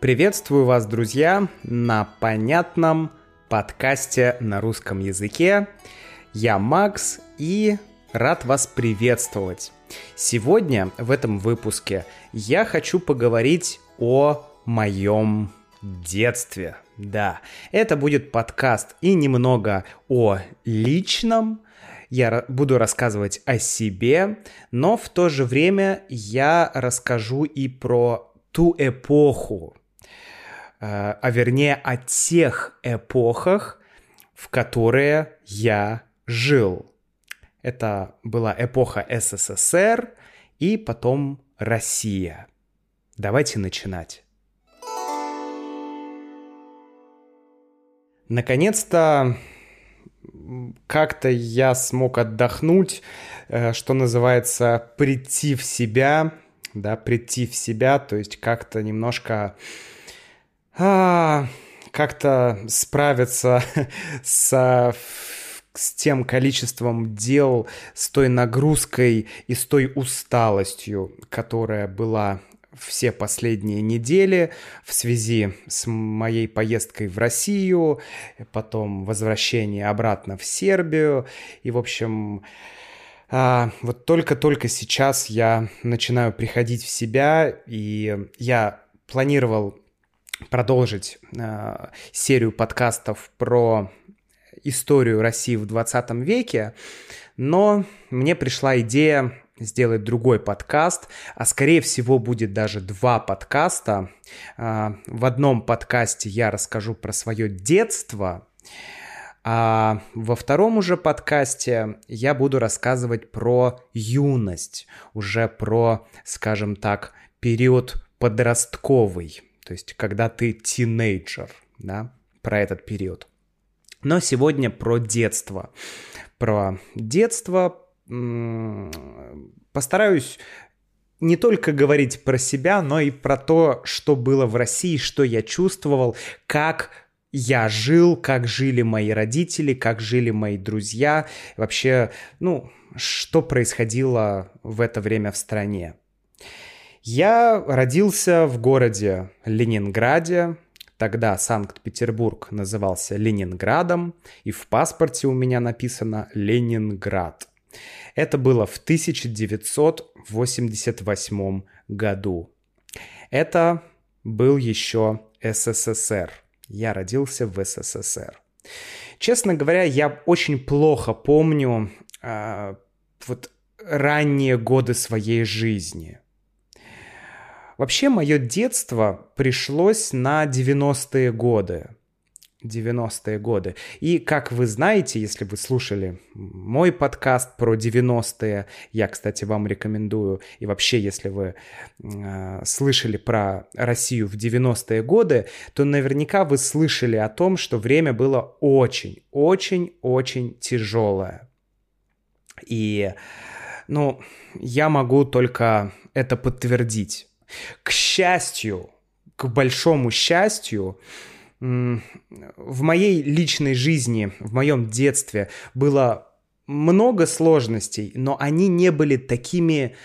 Приветствую вас, друзья, на понятном подкасте на русском языке. Я Макс и рад вас приветствовать. Сегодня в этом выпуске я хочу поговорить о моем детстве. Да, это будет подкаст и немного о личном, я буду рассказывать о себе, но в то же время я расскажу и про ту эпоху, а вернее о тех эпохах, в которые я жил. Это была эпоха СССР и потом Россия. Давайте начинать. Наконец-то как-то я смог отдохнуть, э, что называется, прийти в себя, да, прийти в себя, то есть как-то немножко а, как-то справиться с, с тем количеством дел, с той нагрузкой и с той усталостью, которая была все последние недели в связи с моей поездкой в Россию, потом возвращение обратно в Сербию. И, в общем, а, вот только-только сейчас я начинаю приходить в себя, и я планировал продолжить а, серию подкастов про историю России в 20 веке, но мне пришла идея сделать другой подкаст, а скорее всего будет даже два подкаста. А, в одном подкасте я расскажу про свое детство, а во втором уже подкасте я буду рассказывать про юность, уже про, скажем так, период подростковый, то есть когда ты тинейджер, да, про этот период. Но сегодня про детство. Про детство, постараюсь не только говорить про себя, но и про то, что было в России, что я чувствовал, как я жил, как жили мои родители, как жили мои друзья, вообще, ну, что происходило в это время в стране. Я родился в городе Ленинграде, тогда Санкт-Петербург назывался Ленинградом, и в паспорте у меня написано Ленинград. Это было в 1988 году. Это был еще СССР. Я родился в СССР. Честно говоря, я очень плохо помню э, вот ранние годы своей жизни. Вообще, мое детство пришлось на 90-е годы. 90-е годы. И как вы знаете, если вы слушали мой подкаст про 90-е, я, кстати, вам рекомендую, и вообще, если вы э, слышали про Россию в 90-е годы, то наверняка вы слышали о том, что время было очень, очень, очень тяжелое. И, ну, я могу только это подтвердить. К счастью, к большому счастью, в моей личной жизни, в моем детстве было много сложностей, но они не были такими,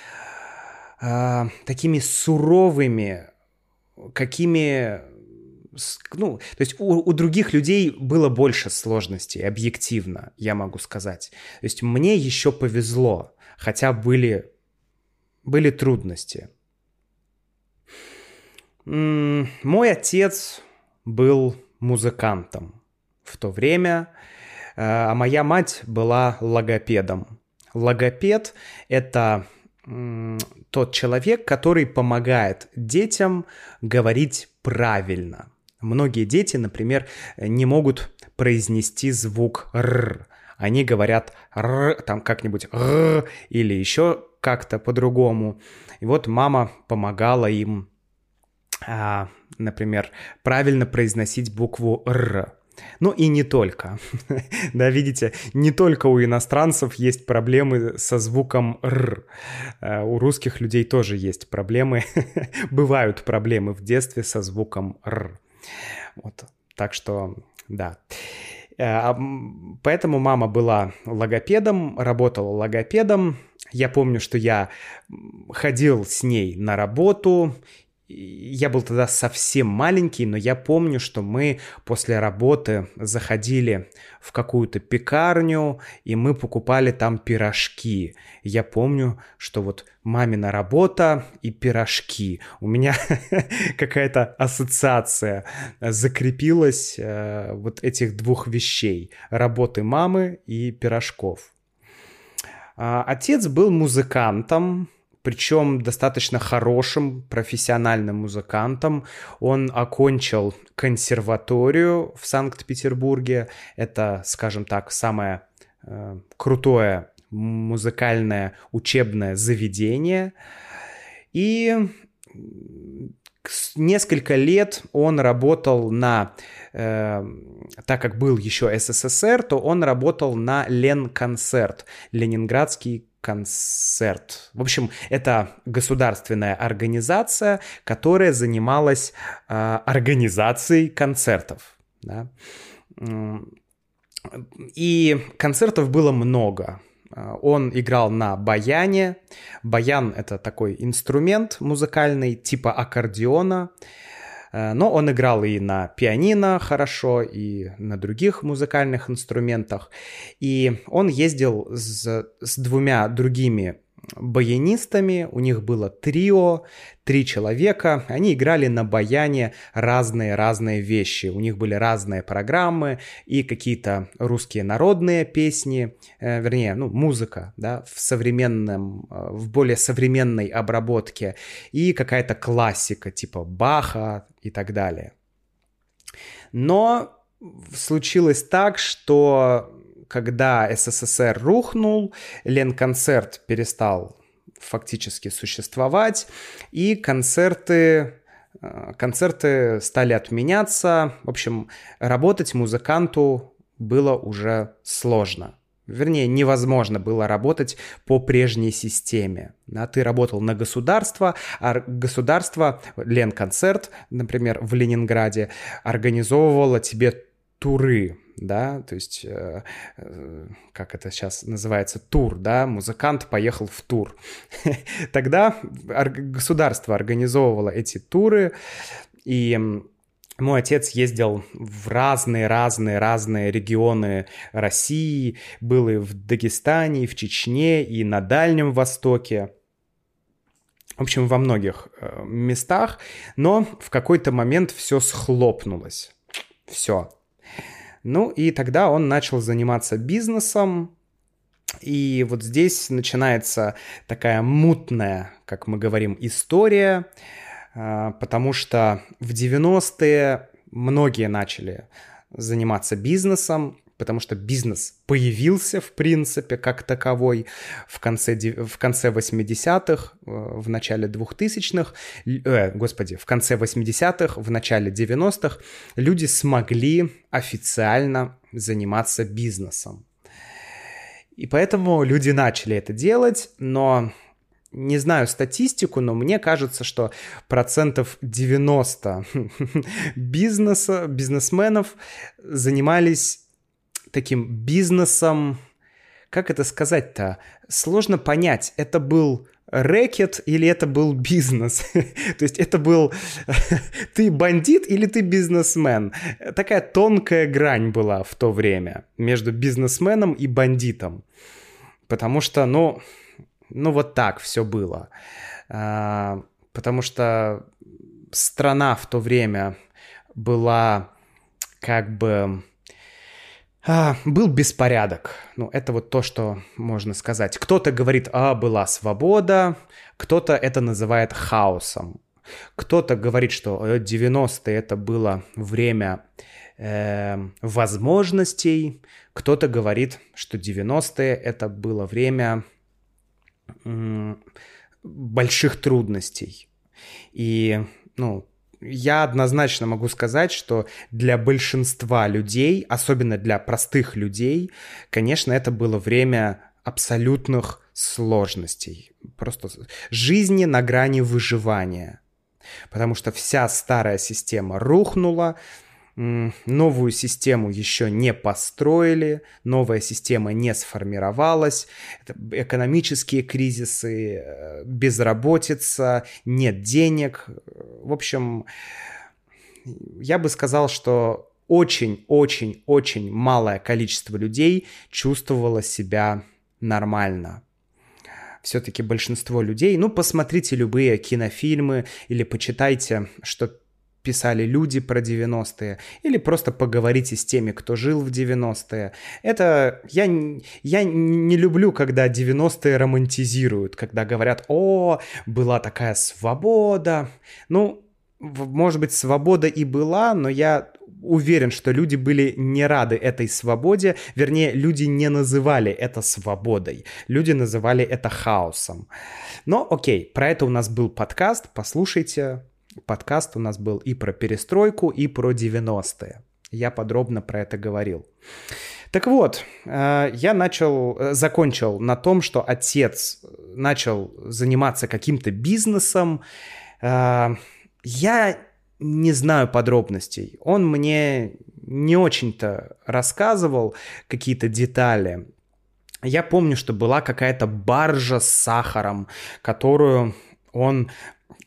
э, такими суровыми, какими ну, то есть у, у других людей было больше сложностей, объективно, я могу сказать. То есть мне еще повезло, хотя были, были трудности. Мой отец был музыкантом в то время, э, а моя мать была логопедом. Логопед — это тот человек, который помогает детям говорить правильно. Многие дети, например, не могут произнести звук «р». Они говорят «р», там как-нибудь «р» или еще как-то по-другому. И вот мама помогала им а, например, правильно произносить букву «р». Ну и не только. да, видите, не только у иностранцев есть проблемы со звуком «р». А, у русских людей тоже есть проблемы. Бывают проблемы в детстве со звуком «р». Вот, так что, да. А, поэтому мама была логопедом, работала логопедом. Я помню, что я ходил с ней на работу, я был тогда совсем маленький, но я помню, что мы после работы заходили в какую-то пекарню, и мы покупали там пирожки. Я помню, что вот мамина работа и пирожки. У меня какая-то ассоциация закрепилась э, вот этих двух вещей. Работы мамы и пирожков. А, отец был музыкантом, причем достаточно хорошим профессиональным музыкантом. Он окончил консерваторию в Санкт-Петербурге. Это, скажем так, самое э, крутое музыкальное учебное заведение. И несколько лет он работал на, э, так как был еще СССР, то он работал на Ленконцерт, Ленинградский концерт. В общем, это государственная организация, которая занималась э, организацией концертов. Да? И концертов было много. А, он играл на баяне. Баян — это такой инструмент музыкальный, типа аккордеона. Э, но он играл и на пианино хорошо, и на других музыкальных инструментах. И он ездил с, с двумя другими баянистами, у них было трио, три человека, они играли на баяне разные-разные вещи, у них были разные программы и какие-то русские народные песни, э, вернее, ну, музыка, да, в современном, э, в более современной обработке. И какая-то классика типа Баха и так далее. Но случилось так, что когда СССР рухнул, Ленконцерт перестал фактически существовать, и концерты э, концерты стали отменяться. В общем, работать музыканту было уже сложно. Вернее, невозможно было работать по прежней системе. Да, ты работал на государство, а государство, Ленконцерт, например, в Ленинграде, организовывало тебе туры, да, то есть, э, э, как это сейчас называется, тур, да, музыкант поехал в тур. Тогда государство организовывало эти туры, и мой отец ездил в разные-разные-разные регионы России, был и в Дагестане, и в Чечне, и на Дальнем Востоке. В общем, во многих э, местах, но в какой-то момент все схлопнулось. Все, ну и тогда он начал заниматься бизнесом, и вот здесь начинается такая мутная, как мы говорим, история, потому что в 90-е многие начали заниматься бизнесом, потому что бизнес появился, в принципе, как таковой в конце, в конце 80-х, э, в начале 2000-х, э, господи, в конце 80-х, в начале 90-х люди смогли официально заниматься бизнесом. И поэтому люди начали это делать, но не знаю статистику, но мне кажется, что процентов 90 бизнеса, бизнесменов занимались таким бизнесом, как это сказать-то, сложно понять, это был рэкет или это был бизнес. То есть это был ты бандит или ты бизнесмен. Такая тонкая грань была в то время между бизнесменом и бандитом. Потому что, ну, ну вот так все было. А, потому что страна в то время была как бы а, был беспорядок. Ну, это вот то, что можно сказать. Кто-то говорит, а, была свобода, кто-то это называет хаосом. Кто-то говорит, что 90-е это было время э, возможностей, кто-то говорит, что 90-е это было время э, больших трудностей. И, ну, я однозначно могу сказать, что для большинства людей, особенно для простых людей, конечно, это было время абсолютных сложностей. Просто жизни на грани выживания. Потому что вся старая система рухнула, новую систему еще не построили, новая система не сформировалась, экономические кризисы, э, безработица, нет денег. В общем, я бы сказал, что очень-очень-очень малое количество людей чувствовало себя нормально. Все-таки большинство людей, ну, посмотрите любые кинофильмы или почитайте, что писали люди про 90-е, или просто поговорите с теми, кто жил в 90-е. Это я, я не люблю, когда 90-е романтизируют, когда говорят, о, была такая свобода. Ну, может быть, свобода и была, но я уверен, что люди были не рады этой свободе, вернее, люди не называли это свободой, люди называли это хаосом. Но окей, про это у нас был подкаст, послушайте, подкаст у нас был и про перестройку, и про 90-е. Я подробно про это говорил. Так вот, э, я начал, э, закончил на том, что отец начал заниматься каким-то бизнесом, э, я не знаю подробностей. Он мне не очень-то рассказывал какие-то детали. Я помню, что была какая-то баржа с сахаром, которую он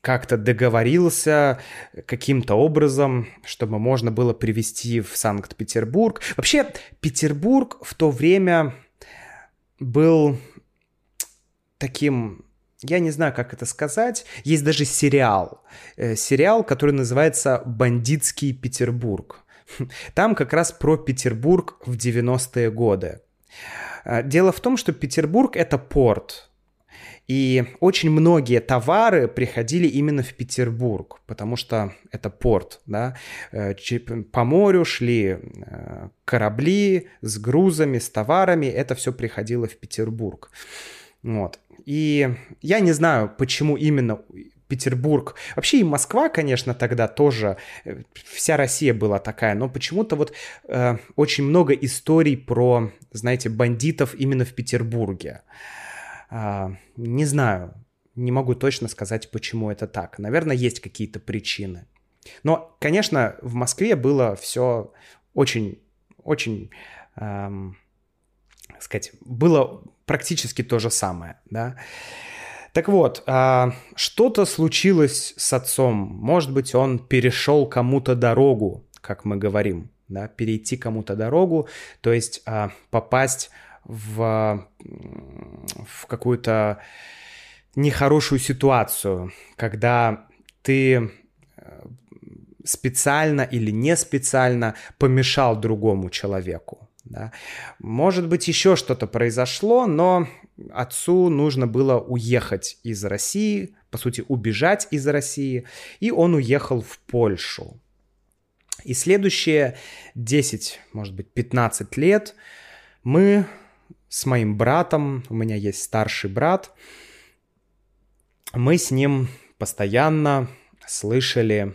как-то договорился каким-то образом, чтобы можно было привезти в Санкт-Петербург. Вообще, Петербург в то время был таким я не знаю, как это сказать. Есть даже сериал. Э, сериал, который называется «Бандитский Петербург». Там как раз про Петербург в 90-е годы. Э, дело в том, что Петербург — это порт. И очень многие товары приходили именно в Петербург, потому что это порт, да. Э, по морю шли корабли с грузами, с товарами, это все приходило в Петербург. Вот. И я не знаю, почему именно Петербург. Вообще и Москва, конечно, тогда тоже, э, вся Россия была такая, но почему-то вот э, очень много историй про, знаете, бандитов именно в Петербурге. Э, не знаю, не могу точно сказать, почему это так. Наверное, есть какие-то причины. Но, конечно, в Москве было все очень, очень, сказать, было практически то же самое, да. Так вот, а, что-то случилось с отцом. Может быть, он перешел кому-то дорогу, как мы говорим, да, перейти кому-то дорогу, то есть а, попасть в, в какую-то нехорошую ситуацию, когда ты э, специально или не специально помешал другому человеку. Да. Может быть, еще что-то произошло, но отцу нужно было уехать из России, по сути, убежать из России, и он уехал в Польшу. И следующие 10, может быть, 15 лет мы с моим братом, у меня есть старший брат, мы с ним постоянно слышали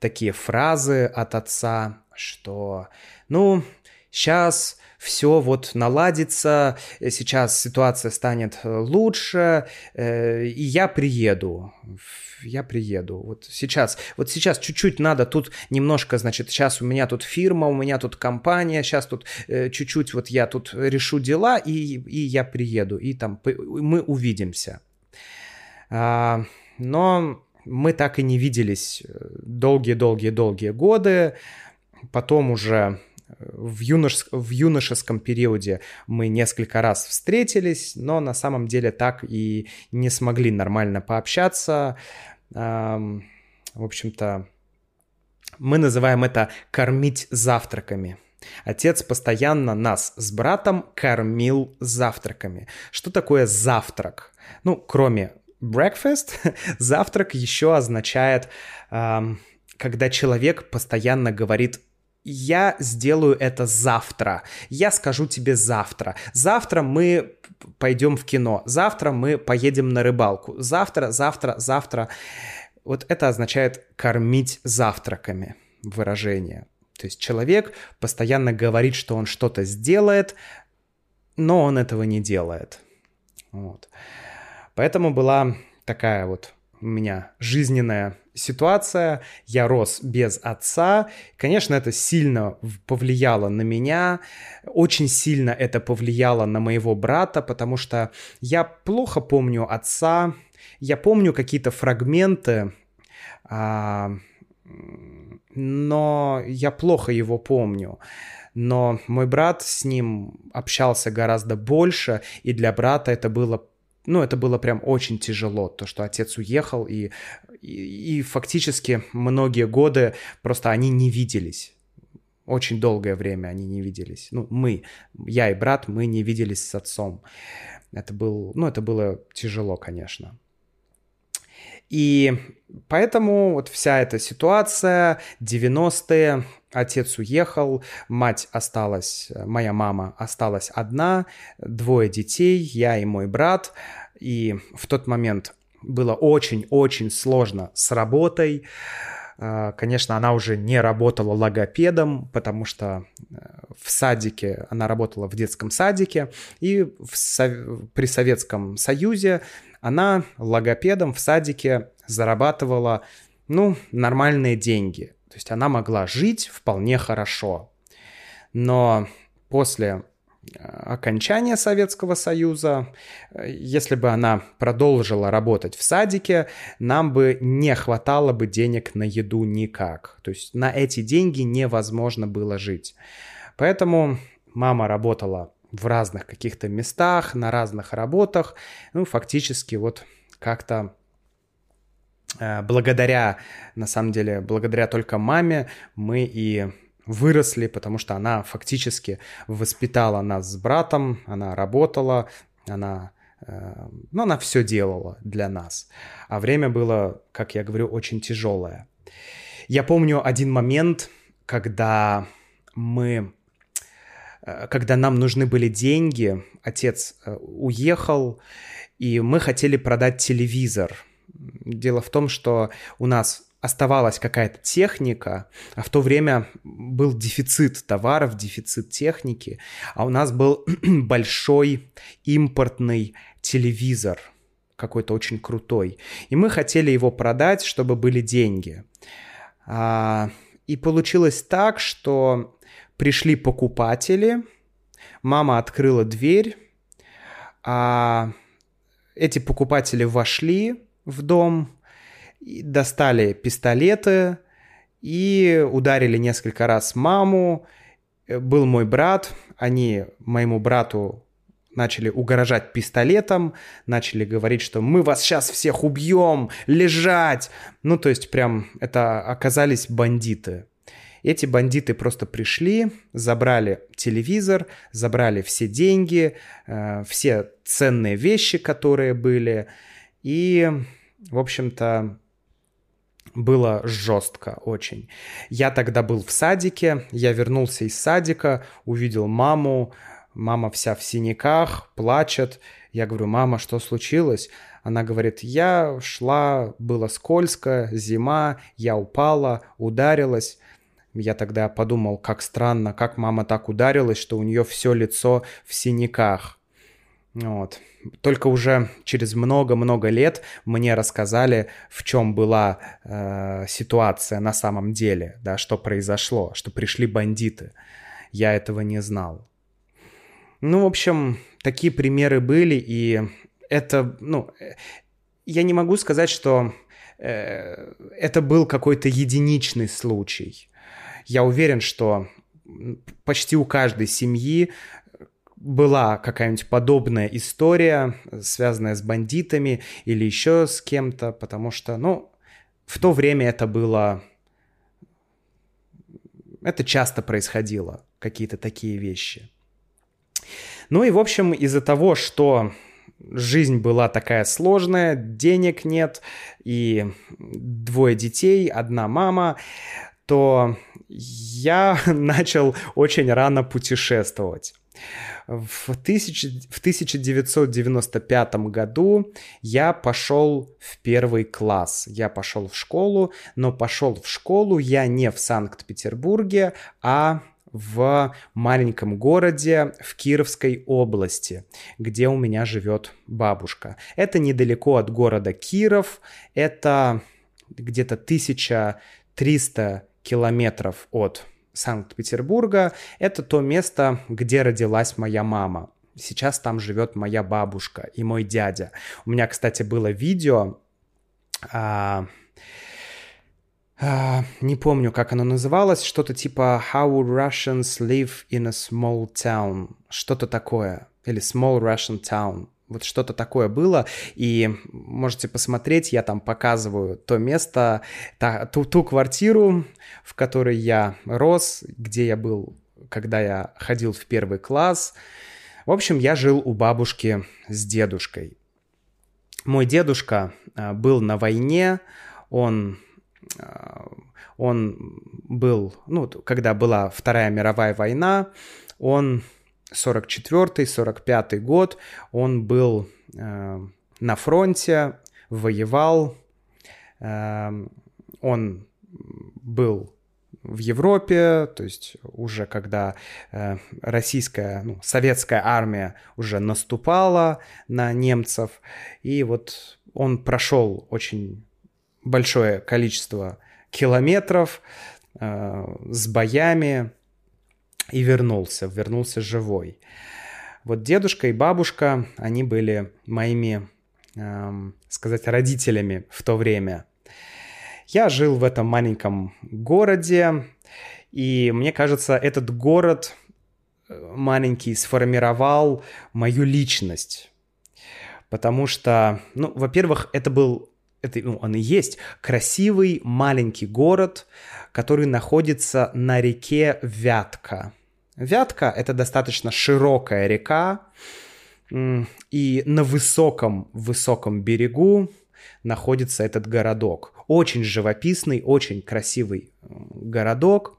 такие фразы от отца, что, ну, сейчас все вот наладится, э, сейчас ситуация станет э, лучше, э, и я приеду. Я приеду. Вот сейчас, вот сейчас чуть-чуть надо тут немножко, значит, сейчас у меня тут фирма, у меня тут компания, сейчас тут чуть-чуть вот я тут решу дела, и, и я приеду, и там мы увидимся. А, но мы так и не виделись долгие-долгие-долгие годы. Потом уже в, юнош... в юношеском периоде мы несколько раз встретились, но на самом деле так и не смогли нормально пообщаться. В общем-то, мы называем это «кормить завтраками». Отец постоянно нас с братом кормил завтраками. Что такое завтрак? Ну, кроме breakfast, завтрак еще означает, когда человек постоянно говорит я сделаю это завтра. Я скажу тебе завтра. Завтра мы пойдем в кино. Завтра мы поедем на рыбалку. Завтра, завтра, завтра. Вот это означает кормить завтраками выражение. То есть человек постоянно говорит, что он что-то сделает, но он этого не делает. Вот. Поэтому была такая вот у меня жизненная ситуация, я рос без отца. Конечно, это сильно повлияло на меня, очень сильно это повлияло на моего брата, потому что я плохо помню отца, я помню какие-то фрагменты, а, но я плохо его помню. Но мой брат с ним общался гораздо больше, и для брата это было ну, это было прям очень тяжело, то, что отец уехал, и, и, и фактически многие годы просто они не виделись. Очень долгое время они не виделись. Ну, мы, я и брат, мы не виделись с отцом. Это, был, ну, это было тяжело, конечно. И поэтому вот вся эта ситуация, 90-е, отец уехал, мать осталась, моя мама осталась одна, двое детей, я и мой брат. И в тот момент было очень-очень сложно с работой. А, конечно, она уже не работала логопедом, потому что э, в садике, она работала в детском садике, и в, при Советском Союзе она логопедом в садике зарабатывала, ну, нормальные деньги. То есть она могла жить вполне хорошо. Но после э, окончания Советского Союза, э, если бы она продолжила работать в садике, нам бы не хватало бы денег на еду никак. То есть на эти деньги невозможно было жить. Поэтому мама работала в разных каких-то местах, на разных работах. Ну, фактически вот как-то Э, благодаря, на самом деле, благодаря только маме мы и выросли, потому что она фактически воспитала нас с братом, она работала, она, э, ну, она все делала для нас. А время было, как я говорю, очень тяжелое. Я помню один момент, когда мы, когда нам нужны были деньги, отец уехал, и мы хотели продать телевизор – Дело в том, что у нас оставалась какая-то техника, а в то время был дефицит товаров, дефицит техники, а у нас был большой импортный телевизор, какой-то очень крутой. И мы хотели его продать, чтобы были деньги. А, и получилось так, что пришли покупатели, мама открыла дверь, а эти покупатели вошли, в дом, достали пистолеты и ударили несколько раз маму. Э, был мой брат, они моему брату начали угрожать пистолетом, начали говорить, что мы вас сейчас всех убьем, лежать. Ну, то есть прям это оказались бандиты. Эти бандиты просто пришли, забрали телевизор, забрали все деньги, э, все ценные вещи, которые были, и, в общем-то, было жестко очень. Я тогда был в садике, я вернулся из садика, увидел маму, мама вся в синяках, плачет. Я говорю, мама, что случилось? Она говорит, я шла, было скользко, зима, я упала, ударилась. Я тогда подумал, как странно, как мама так ударилась, что у нее все лицо в синяках. Вот. Только уже через много-много лет мне рассказали, в чем была э, ситуация на самом деле, да, что произошло, что пришли бандиты. Я этого не знал. Ну, в общем, такие примеры были, и это, ну, я не могу сказать, что э, это был какой-то единичный случай. Я уверен, что почти у каждой семьи была какая-нибудь подобная история, связанная с бандитами или еще с кем-то, потому что, ну, в то время это было... Это часто происходило, какие-то такие вещи. Ну и, в общем, из-за того, что жизнь была такая сложная, денег нет, и двое детей, одна мама, то я начал очень рано путешествовать. В, тысяч... в 1995 году я пошел в первый класс. Я пошел в школу, но пошел в школу я не в Санкт-Петербурге, а в маленьком городе в Кировской области, где у меня живет бабушка. Это недалеко от города Киров, это где-то 1300 километров от Санкт-Петербурга. Это то место, где родилась моя мама. Сейчас там живет моя бабушка и мой дядя. У меня, кстати, было видео, а, а, не помню, как оно называлось, что-то типа How Russians Live in a Small Town, что-то такое, или Small Russian Town. Вот что-то такое было, и можете посмотреть, я там показываю то место, та, ту, ту квартиру, в которой я рос, где я был, когда я ходил в первый класс. В общем, я жил у бабушки с дедушкой. Мой дедушка а, был на войне, он а, он был, ну, когда была Вторая мировая война, он 44-45 год. Он был э, на фронте, воевал, э, он был в Европе, то есть уже когда э, российская, ну, советская армия уже наступала на немцев, и вот он прошел очень большое количество километров э, с боями, и вернулся, вернулся живой. Вот дедушка и бабушка, они были моими, эм, сказать, родителями в то время. Я жил в этом маленьком городе, и мне кажется, этот город э, маленький сформировал мою личность. Потому что, ну, во-первых, это был, это, ну, он и есть красивый маленький город, который находится на реке Вятка. Вятка — это достаточно широкая река, и на высоком-высоком берегу находится этот городок. Очень живописный, очень красивый городок.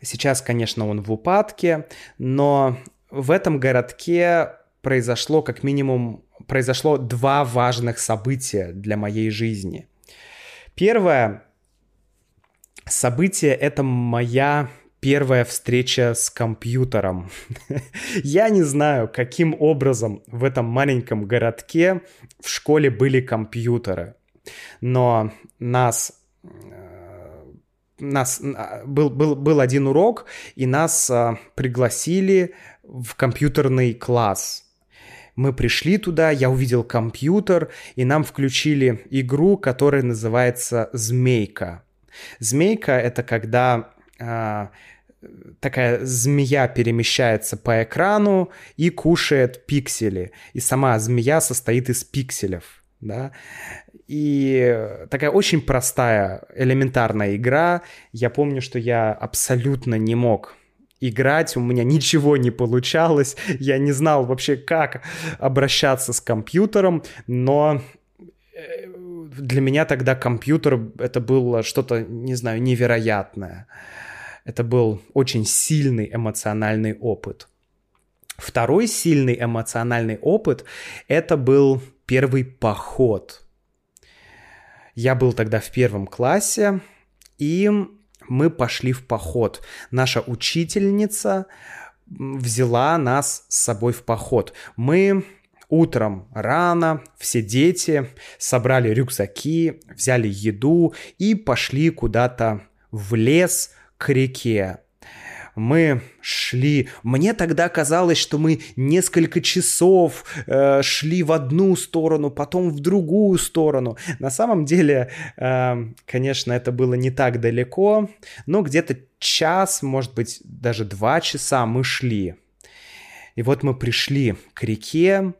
Сейчас, конечно, он в упадке, но в этом городке произошло как минимум произошло два важных события для моей жизни. Первое событие — это моя первая встреча с компьютером. Я не знаю, каким образом в этом маленьком городке в школе были компьютеры, но нас э, нас а, был, был, был один урок, и нас а, пригласили в компьютерный класс. Мы пришли туда, я увидел компьютер, и нам включили игру, которая называется «Змейка». Змейка — это когда а, такая змея перемещается по экрану и кушает пиксели. И сама змея состоит из пикселев. Да? И такая очень простая, элементарная игра. Я помню, что я абсолютно не мог играть, у меня ничего не получалось, я не знал вообще, как обращаться с компьютером, но э, для меня тогда компьютер это было что-то, не знаю, невероятное. Это был очень сильный эмоциональный опыт. Второй сильный эмоциональный опыт – это был первый поход. Я был тогда в первом классе, и мы пошли в поход. Наша учительница взяла нас с собой в поход. Мы утром рано, все дети собрали рюкзаки, взяли еду и пошли куда-то в лес – к реке. Мы шли. Мне тогда казалось, что мы несколько часов э, шли в одну сторону, потом в другую сторону. На самом деле, э, конечно, это было не так далеко, но где-то час, может быть, даже два часа мы шли. И вот мы пришли к реке,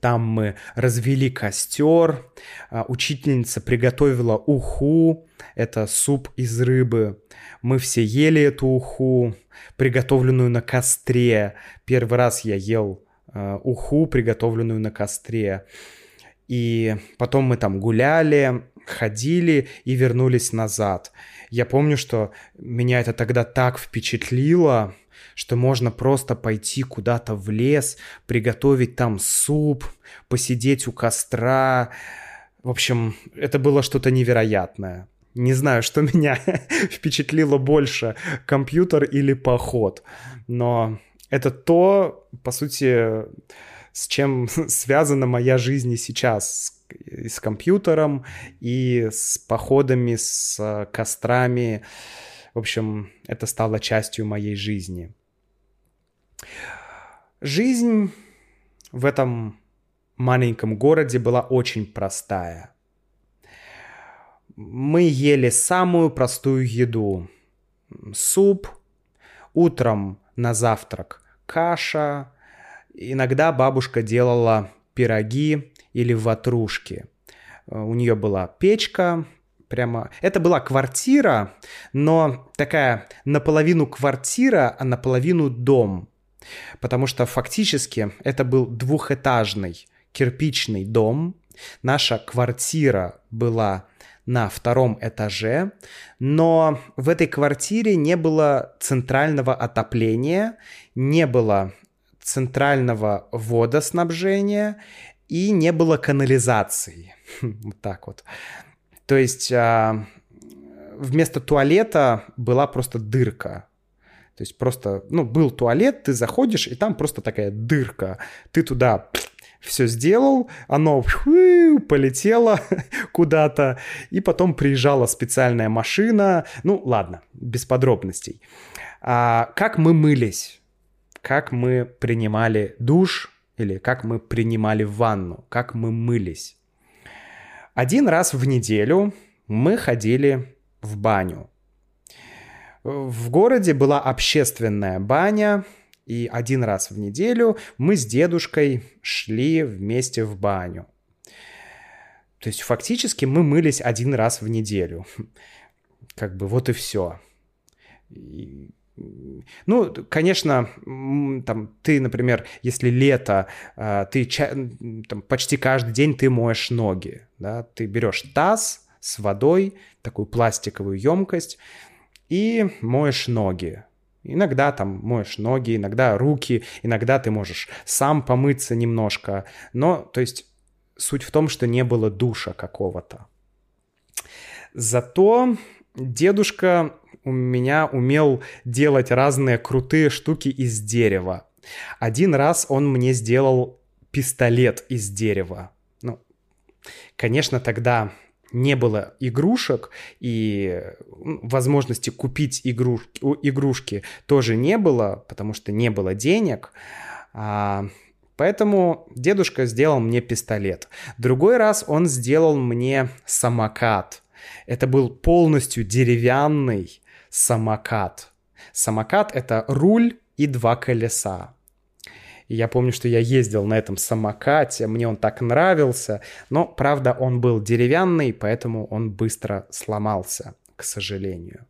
там мы развели костер, а, учительница приготовила уху, это суп из рыбы. Мы все ели эту уху, приготовленную на костре. Первый раз я ел э, уху, приготовленную на костре. И потом мы там гуляли, ходили и вернулись назад. Я помню, что меня это тогда так впечатлило, что можно просто пойти куда-то в лес, приготовить там суп, посидеть у костра. В общем, это было что-то невероятное. Не знаю, что меня впечатлило больше, компьютер или поход. Но это то, по сути, с чем связана моя жизнь сейчас. и с компьютером, и с походами, с кострами. В общем, это стало частью моей жизни. Жизнь в этом маленьком городе была очень простая. Мы ели самую простую еду. Суп, утром на завтрак каша, иногда бабушка делала пироги или ватрушки. У нее была печка, прямо... Это была квартира, но такая наполовину квартира, а наполовину дом. Потому что фактически это был двухэтажный кирпичный дом. Наша квартира была на втором этаже, но в этой квартире не было центрального отопления, не было центрального водоснабжения и не было канализации. Вот так вот. То есть а, вместо туалета была просто дырка. То есть просто, ну, был туалет, ты заходишь, и там просто такая дырка. Ты туда все сделал, оно полетело куда-то, и потом приезжала специальная машина. Ну, ладно, без подробностей. А, как мы мылись? Как мы принимали душ или как мы принимали ванну? Как мы мылись? Один раз в неделю мы ходили в баню. В городе была общественная баня, и один раз в неделю мы с дедушкой шли вместе в баню. То есть фактически мы мылись один раз в неделю. Как бы вот и все. Ну, конечно, там ты, например, если лето, а, ты там, почти каждый день ты моешь ноги, да, ты берешь таз с водой, такую пластиковую емкость, и моешь ноги. Иногда там моешь ноги, иногда руки, иногда ты можешь сам помыться немножко. Но, то есть, суть в том, что не было душа какого-то. Зато дедушка у меня умел делать разные крутые штуки из дерева. Один раз он мне сделал пистолет из дерева. Ну, конечно, тогда не было игрушек, и возможности купить игруш... игрушки тоже не было, потому что не было денег. А, поэтому дедушка сделал мне пистолет. Другой раз он сделал мне самокат. Это был полностью деревянный самокат. Самокат — это руль и два колеса. И я помню, что я ездил на этом самокате, мне он так нравился, но, правда, он был деревянный, поэтому он быстро сломался, к сожалению.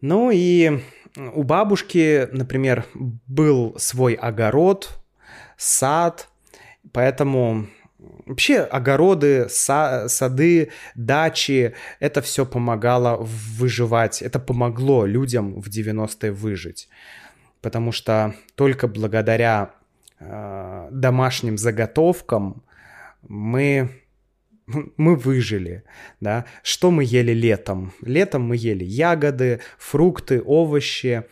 Ну и у бабушки, например, был свой огород, сад, поэтому Вообще огороды, са- сады, дачи, это все помогало выживать, это помогло людям в 90-е выжить потому что только благодаря э, домашним заготовкам мы мы выжили, да. Что мы ели летом? Летом мы ели ягоды, фрукты, овощи. А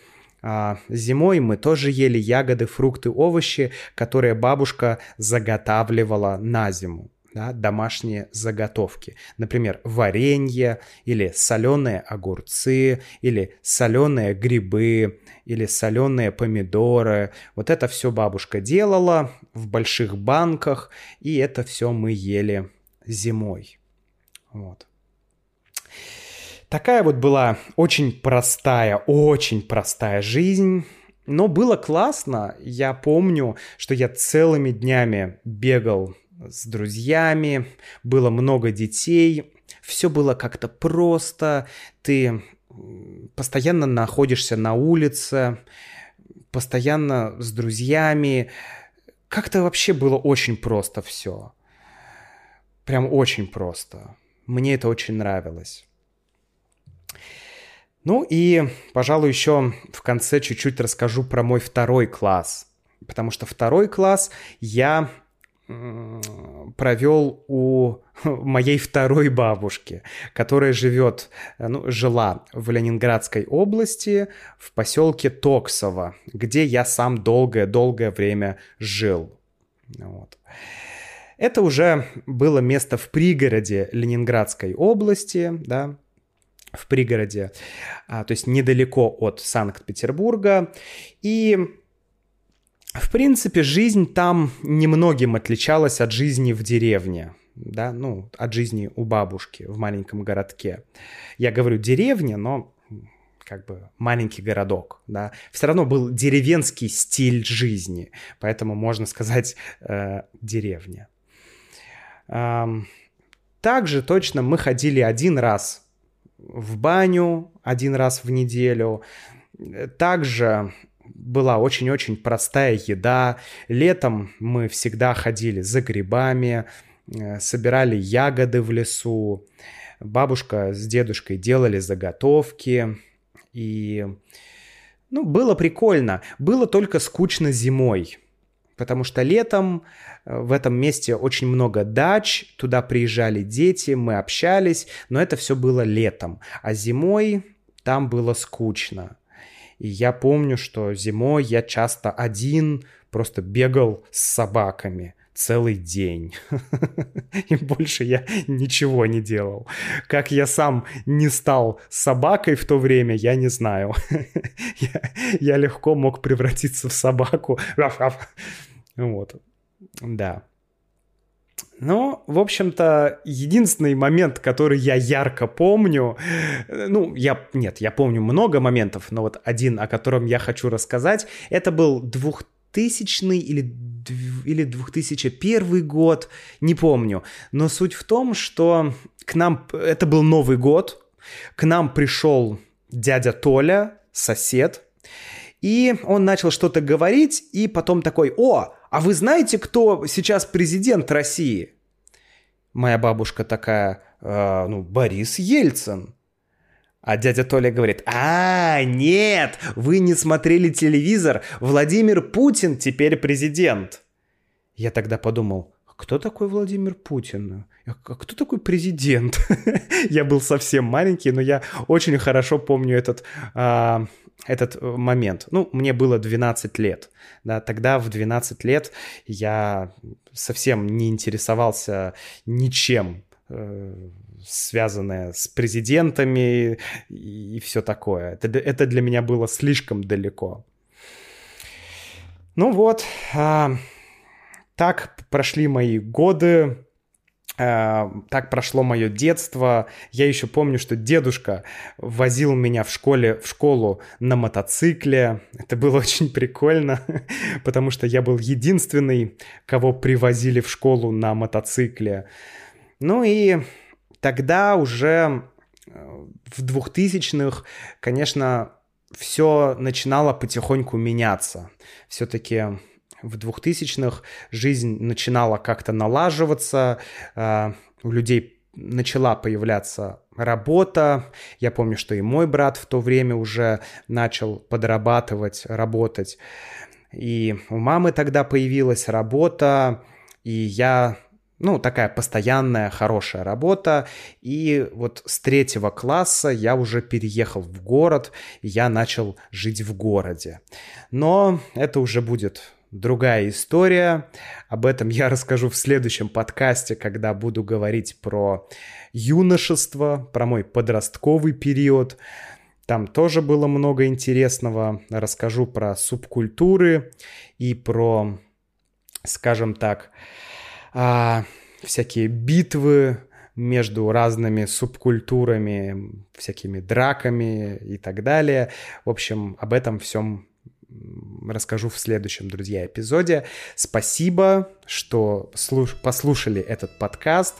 зимой мы тоже ели ягоды, фрукты, овощи, которые бабушка заготавливала на зиму да, домашние заготовки. Например, варенье или соленые огурцы, или соленые грибы, или соленые помидоры. Вот это все бабушка делала в больших банках, и это все мы ели зимой. Вот. Такая вот была очень простая, очень простая жизнь. Но было классно. Я помню, что я целыми днями бегал с друзьями, было много детей, все было как-то просто, ты постоянно находишься на улице, постоянно с друзьями. Как-то вообще было очень просто все. Прям очень просто. Мне это очень нравилось. Ну и, пожалуй, еще в конце чуть-чуть расскажу про мой второй класс. Потому что второй класс я провел у моей второй бабушки, которая живет, ну, жила в Ленинградской области, в поселке Токсово, где я сам долгое-долгое время жил. Вот. Это уже было место в пригороде Ленинградской области, да, в пригороде, а, то есть недалеко от Санкт-Петербурга. И, в принципе, жизнь там немногим отличалась от жизни в деревне, да, ну, от жизни у бабушки в маленьком городке. Я говорю деревня, но как бы маленький городок, да, все равно был деревенский стиль жизни, поэтому можно сказать э, деревня. Эм, также точно мы ходили один раз в баню, один раз в неделю. Также была очень-очень простая еда. Летом мы всегда ходили за грибами, э, собирали ягоды в лесу. Бабушка с дедушкой делали заготовки. И, ну, было прикольно. Было только скучно зимой. Потому что летом в этом месте очень много дач, туда приезжали дети, мы общались, но это все было летом. А зимой там было скучно. И я помню, что зимой я часто один просто бегал с собаками целый день. И больше я ничего не делал. Как я сам не стал собакой в то время, я не знаю. я, я легко мог превратиться в собаку. вот. Да. Ну, в общем-то, единственный момент, который я ярко помню, ну, я, нет, я помню много моментов, но вот один, о котором я хочу рассказать, это был 2000 или или 2001 год, не помню. Но суть в том, что к нам, это был Новый год, к нам пришел дядя Толя, сосед, и он начал что-то говорить, и потом такой, о, а вы знаете, кто сейчас президент России? Моя бабушка такая, э, ну, Борис Ельцин. А дядя Толя говорит, а, нет, вы не смотрели телевизор, Владимир Путин теперь президент. Я тогда подумал, кто такой Владимир Путин? А кто такой президент? я был совсем маленький, но я очень хорошо помню этот, а, этот э, момент. Ну, мне было 12 лет. Да, тогда в 12 лет я совсем не интересовался ничем э, связанное с президентами и, все такое. Это, это для меня было слишком далеко. Ну вот, а, так прошли мои годы, так прошло мое детство. Я еще помню, что дедушка возил меня в школе, в школу на мотоцикле. Это было очень прикольно, потому что я был единственный, кого привозили в школу на мотоцикле. Ну и тогда уже э, в 2000-х, конечно, все начинало потихоньку меняться. Все-таки в 2000-х жизнь начинала как-то налаживаться, э, у людей начала появляться работа. Я помню, что и мой брат в то время уже начал подрабатывать, работать. И у мамы тогда появилась работа, и я ну, такая постоянная, хорошая работа. И вот с третьего класса я уже переехал в город, и я начал жить в городе. Но это уже будет другая история. Об этом я расскажу в следующем подкасте, когда буду говорить про юношество, про мой подростковый период. Там тоже было много интересного. Расскажу про субкультуры и про, скажем так, а, всякие битвы между разными субкультурами, всякими драками и так далее. В общем, об этом всем расскажу в следующем, друзья, эпизоде. Спасибо, что слуш- послушали этот подкаст.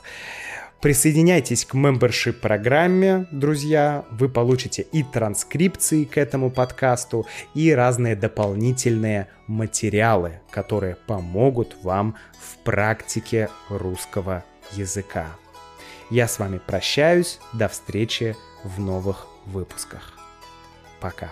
Присоединяйтесь к membership программе, друзья. Вы получите и транскрипции к этому подкасту, и разные дополнительные материалы, которые помогут вам в практике русского языка. Я с вами прощаюсь. До встречи в новых выпусках. Пока.